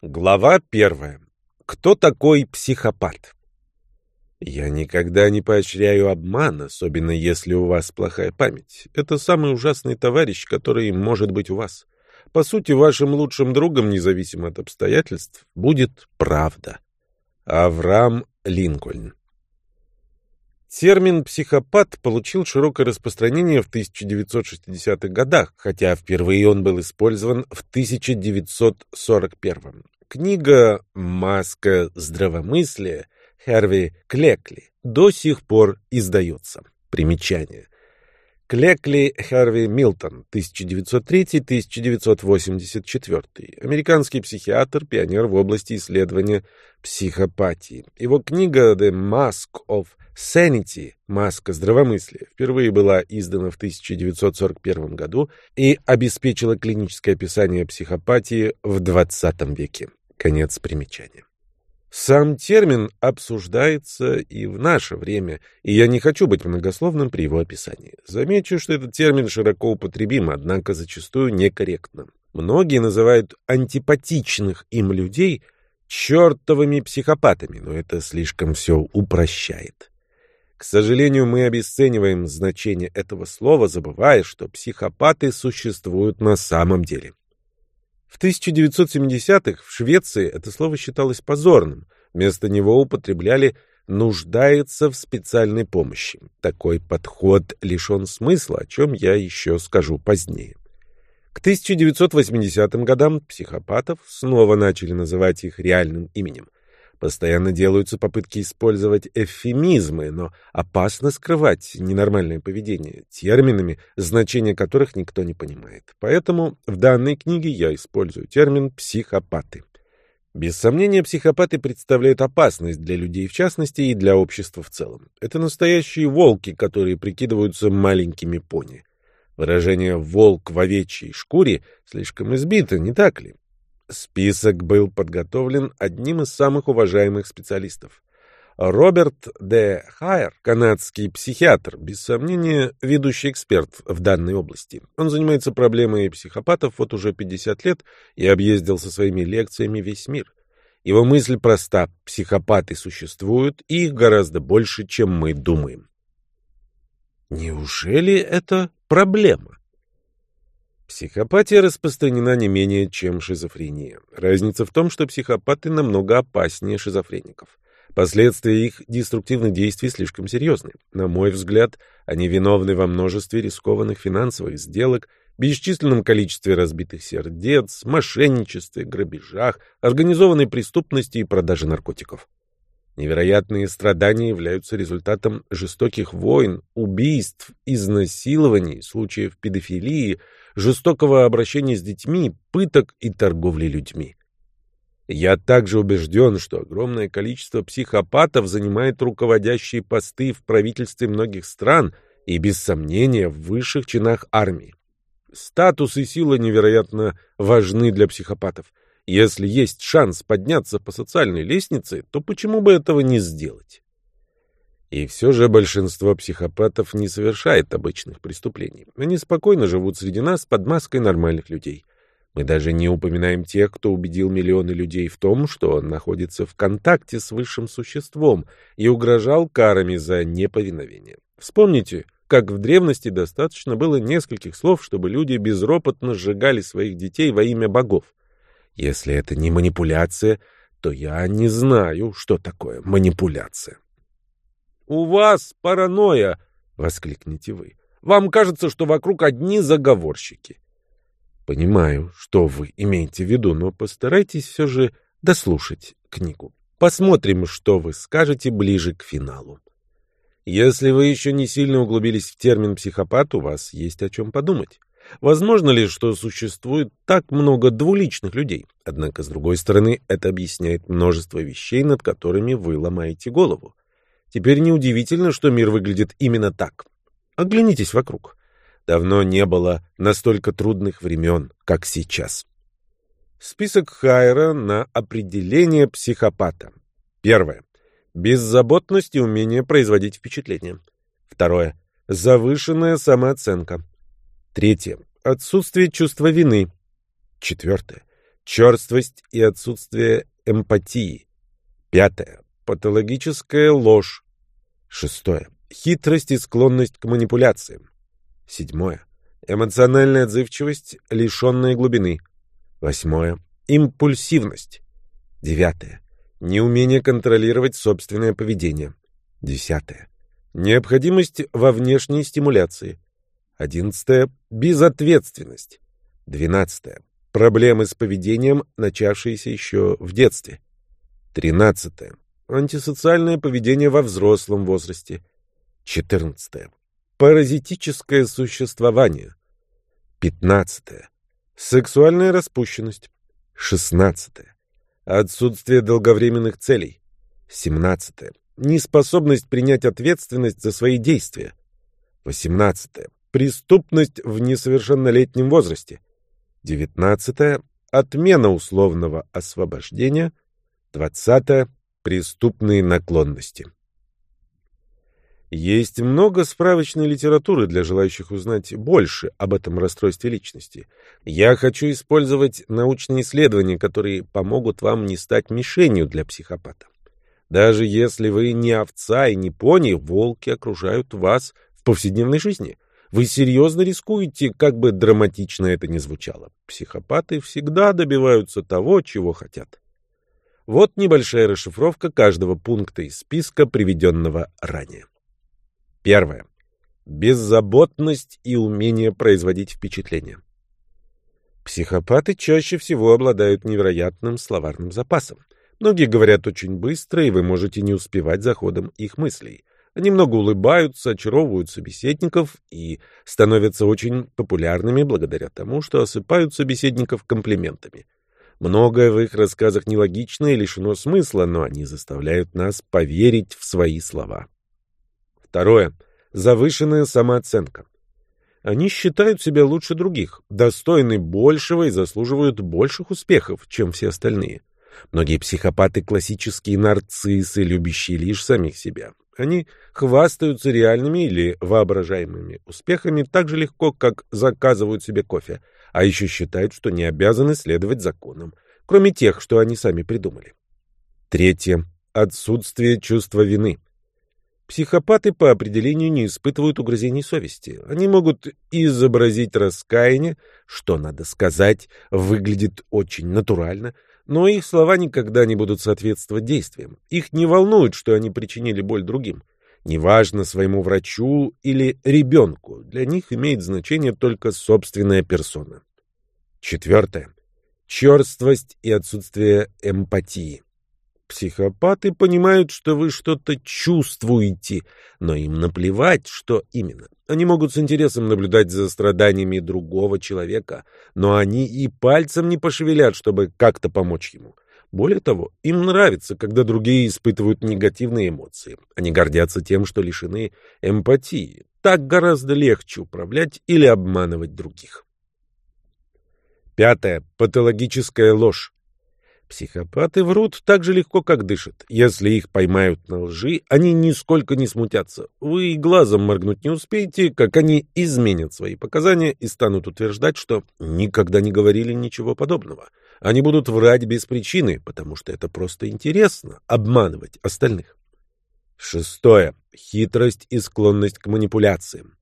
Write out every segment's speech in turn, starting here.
Глава первая. Кто такой психопат? Я никогда не поощряю обман, особенно если у вас плохая память. Это самый ужасный товарищ, который может быть у вас. По сути, вашим лучшим другом, независимо от обстоятельств, будет правда. Авраам Линкольн Термин «психопат» получил широкое распространение в 1960-х годах, хотя впервые он был использован в 1941 Книга «Маска здравомыслия» Херви Клекли до сих пор издается. Примечание. Клекли Харви Милтон, 1903-1984. Американский психиатр, пионер в области исследования психопатии. Его книга «The Mask of Sanity» «Маска здравомыслия» впервые была издана в 1941 году и обеспечила клиническое описание психопатии в 20 веке. Конец примечания. Сам термин обсуждается и в наше время, и я не хочу быть многословным при его описании. Замечу, что этот термин широко употребим, однако зачастую некорректно. Многие называют антипатичных им людей чертовыми психопатами, но это слишком все упрощает. К сожалению, мы обесцениваем значение этого слова, забывая, что психопаты существуют на самом деле. В 1970-х в Швеции это слово считалось позорным. Вместо него употребляли «нуждается в специальной помощи». Такой подход лишен смысла, о чем я еще скажу позднее. К 1980 годам психопатов снова начали называть их реальным именем. Постоянно делаются попытки использовать эвфемизмы, но опасно скрывать ненормальное поведение терминами, значения которых никто не понимает. Поэтому в данной книге я использую термин «психопаты». Без сомнения, психопаты представляют опасность для людей в частности и для общества в целом. Это настоящие волки, которые прикидываются маленькими пони. Выражение «волк в овечьей шкуре» слишком избито, не так ли? Список был подготовлен одним из самых уважаемых специалистов. Роберт Д. Хайер, канадский психиатр, без сомнения, ведущий эксперт в данной области. Он занимается проблемой психопатов вот уже 50 лет и объездил со своими лекциями весь мир. Его мысль проста. Психопаты существуют, и их гораздо больше, чем мы думаем. Неужели это проблема? Психопатия распространена не менее, чем шизофрения. Разница в том, что психопаты намного опаснее шизофреников. Последствия их деструктивных действий слишком серьезны. На мой взгляд, они виновны во множестве рискованных финансовых сделок, бесчисленном количестве разбитых сердец, мошенничестве, грабежах, организованной преступности и продаже наркотиков. Невероятные страдания являются результатом жестоких войн, убийств, изнасилований, случаев педофилии, жестокого обращения с детьми, пыток и торговли людьми. Я также убежден, что огромное количество психопатов занимает руководящие посты в правительстве многих стран и, без сомнения, в высших чинах армии. Статус и сила невероятно важны для психопатов. Если есть шанс подняться по социальной лестнице, то почему бы этого не сделать? И все же большинство психопатов не совершает обычных преступлений. Они спокойно живут среди нас под маской нормальных людей. Мы даже не упоминаем тех, кто убедил миллионы людей в том, что он находится в контакте с высшим существом и угрожал карами за неповиновение. Вспомните, как в древности достаточно было нескольких слов, чтобы люди безропотно сжигали своих детей во имя богов. Если это не манипуляция, то я не знаю, что такое манипуляция. «У вас паранойя!» — воскликнете вы. «Вам кажется, что вокруг одни заговорщики». Понимаю, что вы имеете в виду, но постарайтесь все же дослушать книгу. Посмотрим, что вы скажете ближе к финалу. Если вы еще не сильно углубились в термин «психопат», у вас есть о чем подумать. Возможно ли, что существует так много двуличных людей? Однако, с другой стороны, это объясняет множество вещей, над которыми вы ломаете голову. Теперь неудивительно, что мир выглядит именно так. Оглянитесь вокруг. Давно не было настолько трудных времен, как сейчас. Список Хайера на определение психопата. Первое. Беззаботность и умение производить впечатление. Второе. Завышенная самооценка. Третье. Отсутствие чувства вины. Четвертое. Черствость и отсутствие эмпатии. Пятое. Патологическая ложь. Шестое. Хитрость и склонность к манипуляциям. Седьмое. Эмоциональная отзывчивость, лишенная глубины. Восьмое. Импульсивность. Девятое. Неумение контролировать собственное поведение. Десятое. Необходимость во внешней стимуляции. Одиннадцатое. Безответственность. Двенадцатое. Проблемы с поведением, начавшиеся еще в детстве. Тринадцатое. Антисоциальное поведение во взрослом возрасте. Четырнадцатое. Паразитическое существование. Пятнадцатое. Сексуальная распущенность. Шестнадцатое. Отсутствие долговременных целей. Семнадцатое. Неспособность принять ответственность за свои действия. Восемнадцатое. Преступность в несовершеннолетнем возрасте. Девятнадцатое. Отмена условного освобождения. Двадцатое. Преступные наклонности. Есть много справочной литературы для желающих узнать больше об этом расстройстве личности. Я хочу использовать научные исследования, которые помогут вам не стать мишенью для психопата. Даже если вы не овца и не пони, волки окружают вас в повседневной жизни. Вы серьезно рискуете, как бы драматично это ни звучало. Психопаты всегда добиваются того, чего хотят. Вот небольшая расшифровка каждого пункта из списка, приведенного ранее. Первое. Беззаботность и умение производить впечатление. Психопаты чаще всего обладают невероятным словарным запасом. Многие говорят очень быстро, и вы можете не успевать за ходом их мыслей. Они много улыбаются, очаровывают собеседников и становятся очень популярными благодаря тому, что осыпают собеседников комплиментами. Многое в их рассказах нелогично и лишено смысла, но они заставляют нас поверить в свои слова. Второе. Завышенная самооценка. Они считают себя лучше других, достойны большего и заслуживают больших успехов, чем все остальные. Многие психопаты – классические нарциссы, любящие лишь самих себя. Они хвастаются реальными или воображаемыми успехами так же легко, как заказывают себе кофе, а еще считают, что не обязаны следовать законам, кроме тех, что они сами придумали. Третье. Отсутствие чувства вины. Психопаты по определению не испытывают угрызений совести. Они могут изобразить раскаяние, что, надо сказать, выглядит очень натурально, но их слова никогда не будут соответствовать действиям. Их не волнует, что они причинили боль другим. Неважно своему врачу или ребенку, для них имеет значение только собственная персона. Четвертое. Черствость и отсутствие эмпатии. Психопаты понимают, что вы что-то чувствуете, но им наплевать, что именно. Они могут с интересом наблюдать за страданиями другого человека, но они и пальцем не пошевелят, чтобы как-то помочь ему. Более того, им нравится, когда другие испытывают негативные эмоции. Они гордятся тем, что лишены эмпатии. Так гораздо легче управлять или обманывать других. Пятое. Патологическая ложь. Психопаты врут так же легко, как дышат. Если их поймают на лжи, они нисколько не смутятся. Вы и глазом моргнуть не успеете, как они изменят свои показания и станут утверждать, что никогда не говорили ничего подобного. Они будут врать без причины, потому что это просто интересно — обманывать остальных. Шестое. Хитрость и склонность к манипуляциям.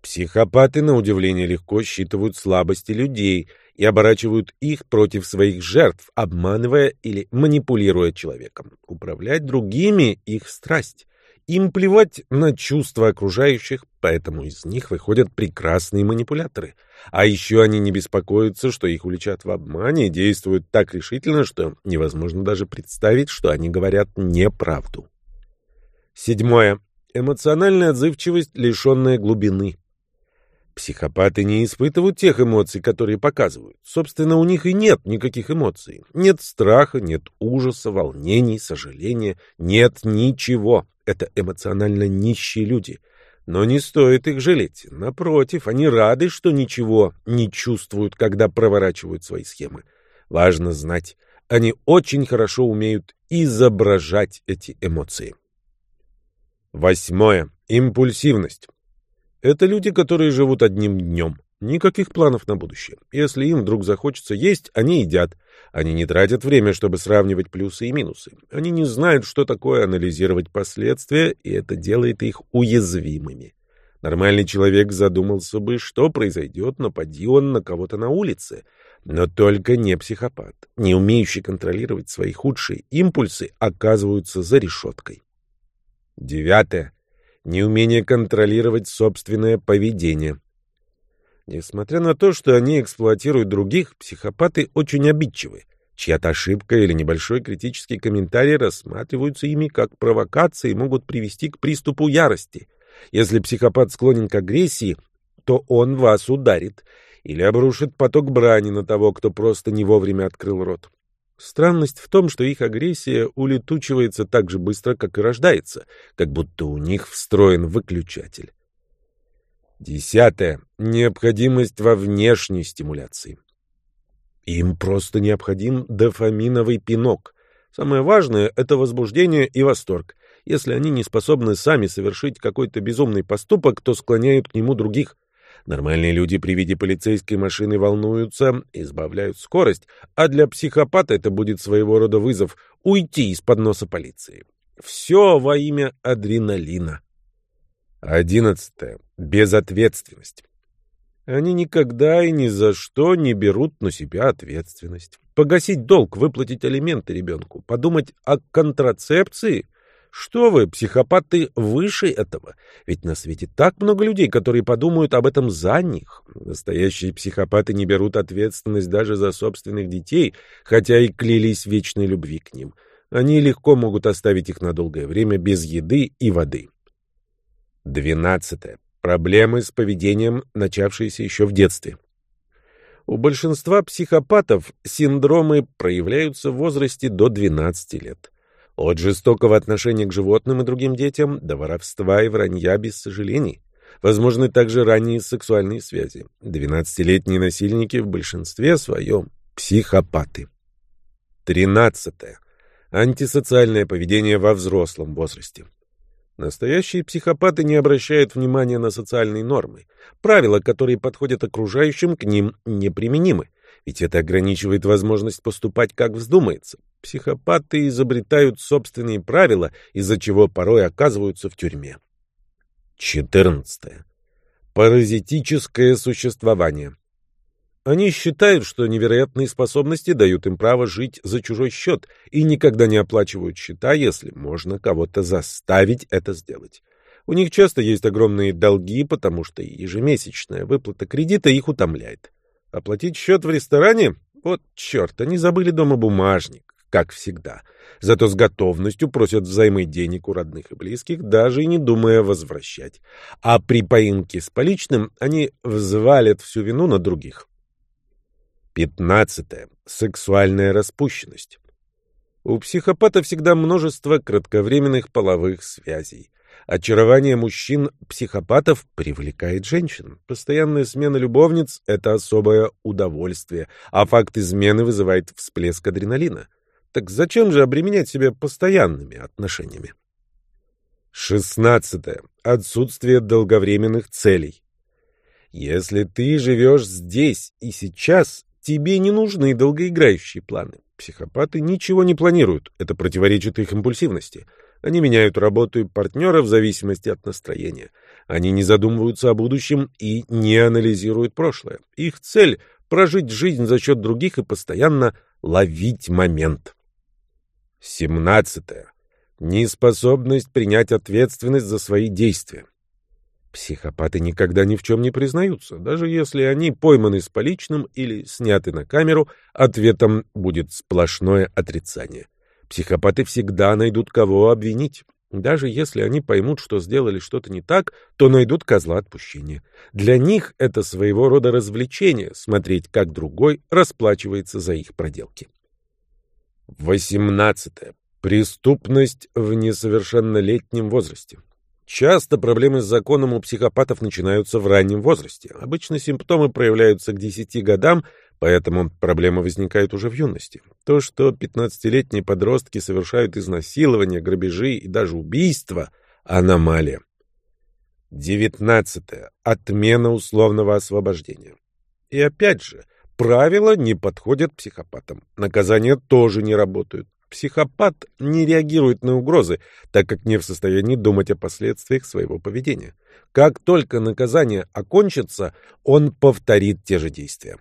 Психопаты, на удивление, легко считывают слабости людей — и оборачивают их против своих жертв, обманывая или манипулируя человеком. Управлять другими — их страсть. Им плевать на чувства окружающих, поэтому из них выходят прекрасные манипуляторы. А еще они не беспокоятся, что их уличат в обмане, действуют так решительно, что невозможно даже представить, что они говорят неправду. Седьмое. Эмоциональная отзывчивость, лишенная глубины. Психопаты не испытывают тех эмоций, которые показывают. Собственно, у них и нет никаких эмоций. Нет страха, нет ужаса, волнений, сожаления. Нет ничего. Это эмоционально нищие люди. Но не стоит их жалеть. Напротив, они рады, что ничего не чувствуют, когда проворачивают свои схемы. Важно знать, они очень хорошо умеют изображать эти эмоции. Восьмое. Импульсивность. Это люди, которые живут одним днем. Никаких планов на будущее. Если им вдруг захочется есть, они едят. Они не тратят время, чтобы сравнивать плюсы и минусы. Они не знают, что такое анализировать последствия, и это делает их уязвимыми. Нормальный человек задумался бы, что произойдет, напади он на кого-то на улице. Но только не психопат, не умеющий контролировать свои худшие импульсы, оказываются за решеткой. Девятое. Неумение контролировать собственное поведение. Несмотря на то, что они эксплуатируют других, психопаты очень обидчивы. Чья-то ошибка или небольшой критический комментарий рассматриваются ими как провокации и могут привести к приступу ярости. Если психопат склонен к агрессии, то он вас ударит или обрушит поток брани на того, кто просто не вовремя открыл рот. Странность в том, что их агрессия улетучивается так же быстро, как и рождается, как будто у них встроен выключатель. Десятое. Необходимость во внешней стимуляции. Им просто необходим дофаминовый пинок. Самое важное — это возбуждение и восторг. Если они не способны сами совершить какой-то безумный поступок, то склоняют к нему других. Нормальные люди при виде полицейской машины волнуются, избавляют скорость, а для психопата это будет своего рода вызов — уйти из-под носа полиции. Все во имя адреналина. Одиннадцатое. Безответственность. Они никогда и ни за что не берут на себя ответственность. Погасить долг, выплатить алименты ребенку, подумать о контрацепции. Что вы, психопаты, выше этого? Ведь на свете так много людей, которые подумают об этом за них. Настоящие психопаты не берут ответственность даже за собственных детей, хотя и клялись вечной любви к ним. Они легко могут оставить их на долгое время без еды и воды. Двенадцатое. Проблемы с поведением, начавшиеся еще в детстве. У большинства психопатов синдромы проявляются в возрасте до 12 лет. От жестокого отношения к животным и другим детям до воровства и вранья без сожалений. Возможны также ранние сексуальные связи. 12-летние насильники в большинстве своем психопаты. Тринадцатое. Антисоциальное поведение во взрослом возрасте. Настоящие психопаты не обращают внимания на социальные нормы. Правила, которые подходят окружающим, к ним неприменимы. Ведь это ограничивает возможность поступать, как вздумается. Психопаты изобретают собственные правила, из-за чего порой оказываются в тюрьме. 14. Паразитическое существование. Они считают, что невероятные способности дают им право жить за чужой счет и никогда не оплачивают счета, если можно кого-то заставить это сделать. У них часто есть огромные долги, потому что ежемесячная выплата кредита их утомляет. Оплатить счет в ресторане? Вот черт, они забыли дома бумажник, как всегда. Зато с готовностью просят взаймы денег у родных и близких, даже и не думая возвращать. А при поимке с поличным они взвалят всю вину на других. Пятнадцатое. Сексуальная распущенность. У психопата всегда множество кратковременных половых связей. Очарование мужчин-психопатов привлекает женщин. Постоянная смена любовниц – это особое удовольствие, а факт измены вызывает всплеск адреналина. Так зачем же обременять себя постоянными отношениями? Шестнадцатое. Отсутствие долговременных целей. Если ты живешь здесь и сейчас, Тебе не нужны долгоиграющие планы. Психопаты ничего не планируют. Это противоречит их импульсивности. Они меняют работу и партнера в зависимости от настроения. Они не задумываются о будущем и не анализируют прошлое. Их цель — прожить жизнь за счет других и постоянно ловить момент. Семнадцатое. Неспособность принять ответственность за свои действия. Психопаты никогда ни в чем не признаются. Даже если они пойманы с поличным или сняты на камеру, ответом будет сплошное отрицание. Психопаты всегда найдут кого обвинить. Даже если они поймут, что сделали что-то не так, то найдут козла отпущения. Для них это своего рода развлечение — смотреть, как другой расплачивается за их проделки. 18. Преступность в несовершеннолетнем возрасте. Часто проблемы с законом у психопатов начинаются в раннем возрасте. Обычно симптомы проявляются к 10 годам, поэтому проблемы возникают уже в юности. То, что 15-летние подростки совершают изнасилования, грабежи и даже убийства – аномалия. Девятнадцатое. Отмена условного освобождения. И опять же, правила не подходят психопатам. Наказания тоже не работают. Психопат не реагирует на угрозы, так как не в состоянии думать о последствиях своего поведения. Как только наказание окончится, он повторит те же действия.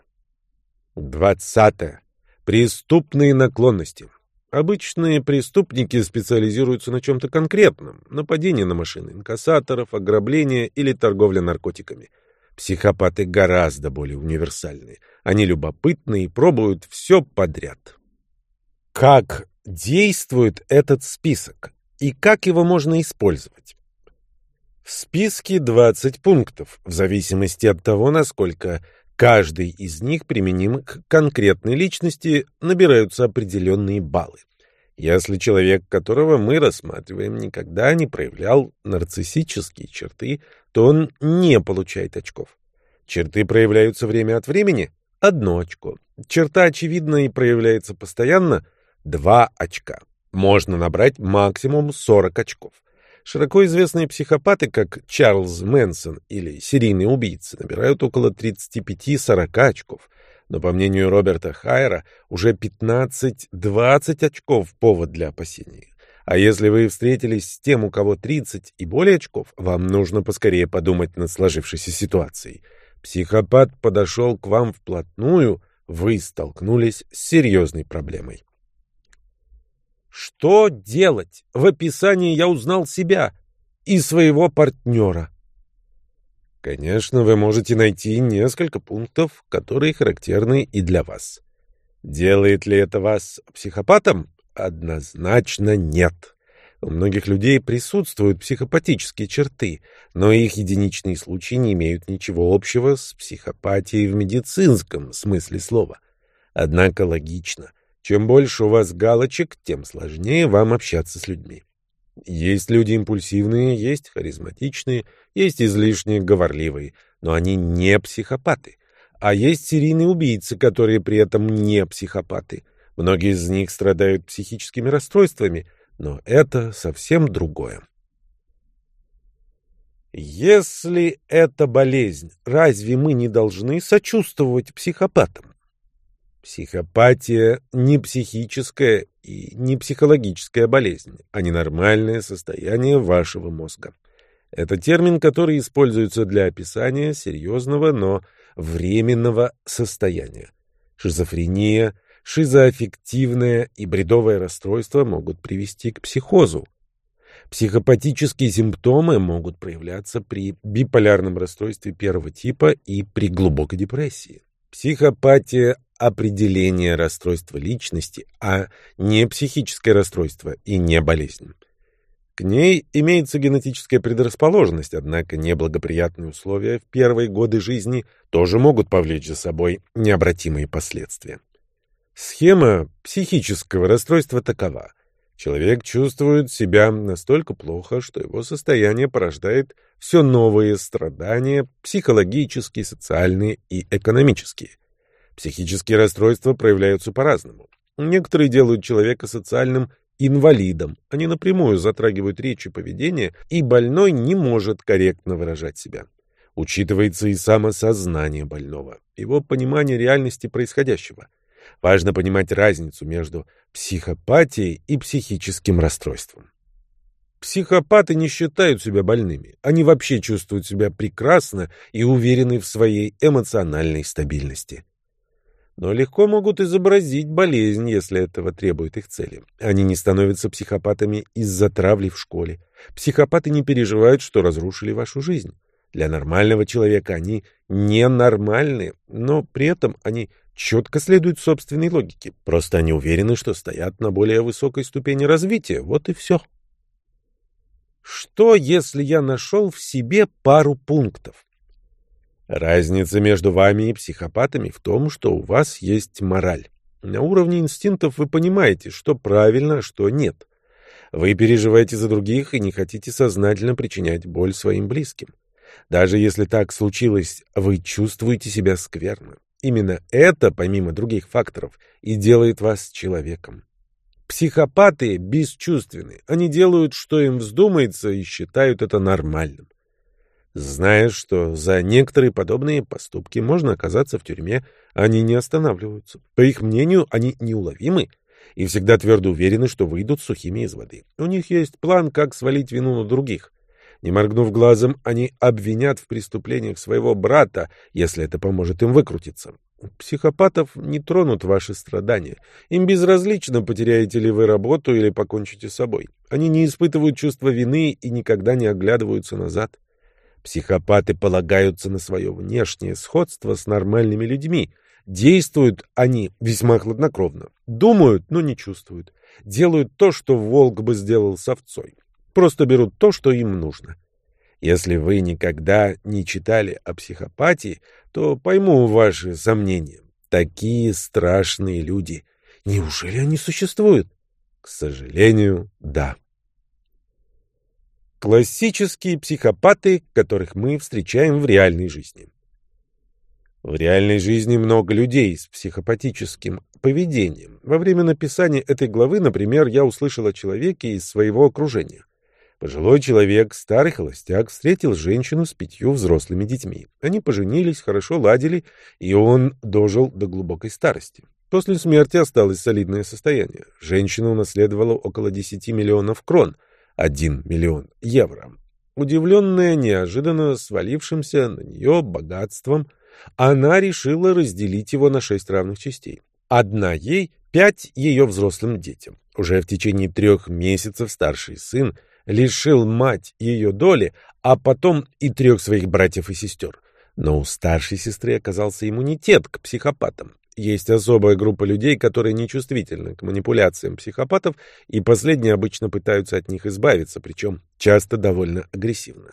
Двадцатое. Преступные наклонности. Обычные преступники специализируются на чем-то конкретном – нападении на машины инкассаторов, ограбление или торговля наркотиками. Психопаты гораздо более универсальны. Они любопытны и пробуют все подряд. Как действует этот список и как его можно использовать? В списке 20 пунктов, в зависимости от того, насколько каждый из них применим к конкретной личности, набираются определенные баллы. Если человек, которого мы рассматриваем, никогда не проявлял нарциссические черты, то он не получает очков. Черты проявляются время от времени – одно очко. Черта очевидна и проявляется постоянно – два очка. Можно набрать максимум 40 очков. Широко известные психопаты, как Чарльз Мэнсон или серийные убийцы, набирают около 35-40 очков. Но, по мнению Роберта Хайера, уже 15-20 очков – повод для опасений. А если вы встретились с тем, у кого 30 и более очков, вам нужно поскорее подумать над сложившейся ситуацией. Психопат подошел к вам вплотную, вы столкнулись с серьезной проблемой. Что делать? В описании я узнал себя и своего партнера. Конечно, вы можете найти несколько пунктов, которые характерны и для вас. Делает ли это вас психопатом? Однозначно нет. У многих людей присутствуют психопатические черты, но их единичные случаи не имеют ничего общего с психопатией в медицинском смысле слова. Однако логично, чем больше у вас галочек, тем сложнее вам общаться с людьми. Есть люди импульсивные, есть харизматичные, есть излишне говорливые, но они не психопаты. А есть серийные убийцы, которые при этом не психопаты. Многие из них страдают психическими расстройствами, но это совсем другое. Если это болезнь, разве мы не должны сочувствовать психопатам? Психопатия не психическая и не психологическая болезнь, а ненормальное состояние вашего мозга. Это термин, который используется для описания серьезного, но временного состояния. Шизофрения, шизоаффективное и бредовое расстройство могут привести к психозу. Психопатические симптомы могут проявляться при биполярном расстройстве первого типа и при глубокой депрессии. Психопатия – определение расстройства личности, а не психическое расстройство и не болезнь. К ней имеется генетическая предрасположенность, однако неблагоприятные условия в первые годы жизни тоже могут повлечь за собой необратимые последствия. Схема психического расстройства такова. Человек чувствует себя настолько плохо, что его состояние порождает все новые страдания, психологические, социальные и экономические. Психические расстройства проявляются по-разному. Некоторые делают человека социальным инвалидом, они напрямую затрагивают речь и поведение, и больной не может корректно выражать себя. Учитывается и самосознание больного, его понимание реальности происходящего. Важно понимать разницу между психопатией и психическим расстройством. Психопаты не считают себя больными. Они вообще чувствуют себя прекрасно и уверены в своей эмоциональной стабильности. Но легко могут изобразить болезнь, если этого требует их цели. Они не становятся психопатами из-за травли в школе. Психопаты не переживают, что разрушили вашу жизнь. Для нормального человека они ненормальны, но при этом они четко следуют собственной логике. Просто они уверены, что стоят на более высокой ступени развития. Вот и все. Что, если я нашел в себе пару пунктов? Разница между вами и психопатами в том, что у вас есть мораль. На уровне инстинктов вы понимаете, что правильно, а что нет. Вы переживаете за других и не хотите сознательно причинять боль своим близким. Даже если так случилось, вы чувствуете себя скверно. Именно это, помимо других факторов, и делает вас человеком. Психопаты бесчувственны. Они делают, что им вздумается, и считают это нормальным. Зная, что за некоторые подобные поступки можно оказаться в тюрьме, они не останавливаются. По их мнению, они неуловимы и всегда твердо уверены, что выйдут сухими из воды. У них есть план, как свалить вину на других. Не моргнув глазом, они обвинят в преступлениях своего брата, если это поможет им выкрутиться. Психопатов не тронут ваши страдания. Им безразлично, потеряете ли вы работу или покончите с собой. Они не испытывают чувства вины и никогда не оглядываются назад. Психопаты полагаются на свое внешнее сходство с нормальными людьми. Действуют они весьма хладнокровно. Думают, но не чувствуют. Делают то, что волк бы сделал с овцой. Просто берут то, что им нужно. Если вы никогда не читали о психопатии, то пойму ваши сомнения. Такие страшные люди. Неужели они существуют? К сожалению, да. Классические психопаты, которых мы встречаем в реальной жизни. В реальной жизни много людей с психопатическим поведением. Во время написания этой главы, например, я услышал о человеке из своего окружения. Пожилой человек, старый холостяк, встретил женщину с пятью взрослыми детьми. Они поженились, хорошо ладили, и он дожил до глубокой старости. После смерти осталось солидное состояние. Женщина унаследовала около 10 миллионов крон – 1 миллион евро. Удивленная неожиданно свалившимся на нее богатством, она решила разделить его на шесть равных частей. Одна ей, пять ее взрослым детям. Уже в течение трех месяцев старший сын лишил мать ее доли, а потом и трех своих братьев и сестер. Но у старшей сестры оказался иммунитет к психопатам. Есть особая группа людей, которые нечувствительны к манипуляциям психопатов, и последние обычно пытаются от них избавиться, причем часто довольно агрессивно.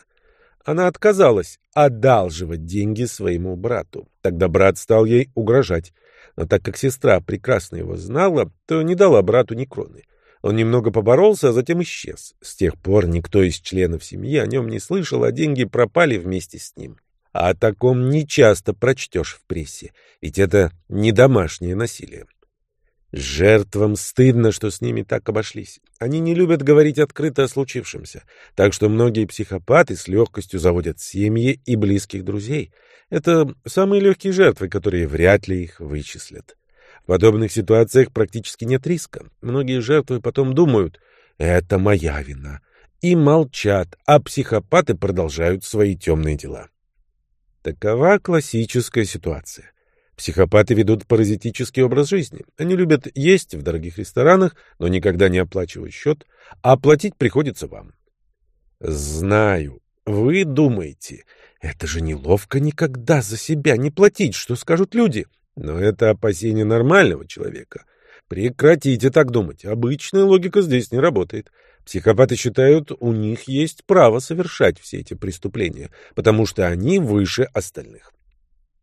Она отказалась одалживать деньги своему брату. Тогда брат стал ей угрожать. Но так как сестра прекрасно его знала, то не дала брату ни кроны. Он немного поборолся, а затем исчез. С тех пор никто из членов семьи о нем не слышал, а деньги пропали вместе с ним. А о таком не часто прочтешь в прессе, ведь это не домашнее насилие. Жертвам стыдно, что с ними так обошлись. Они не любят говорить открыто о случившемся, так что многие психопаты с легкостью заводят семьи и близких друзей. Это самые легкие жертвы, которые вряд ли их вычислят. В подобных ситуациях практически нет риска. Многие жертвы потом думают «это моя вина» и молчат, а психопаты продолжают свои темные дела. Такова классическая ситуация. Психопаты ведут паразитический образ жизни. Они любят есть в дорогих ресторанах, но никогда не оплачивают счет, а оплатить приходится вам. Знаю, вы думаете, это же неловко никогда за себя не платить, что скажут люди. Но это опасение нормального человека. Прекратите так думать. Обычная логика здесь не работает. Психопаты считают, у них есть право совершать все эти преступления, потому что они выше остальных.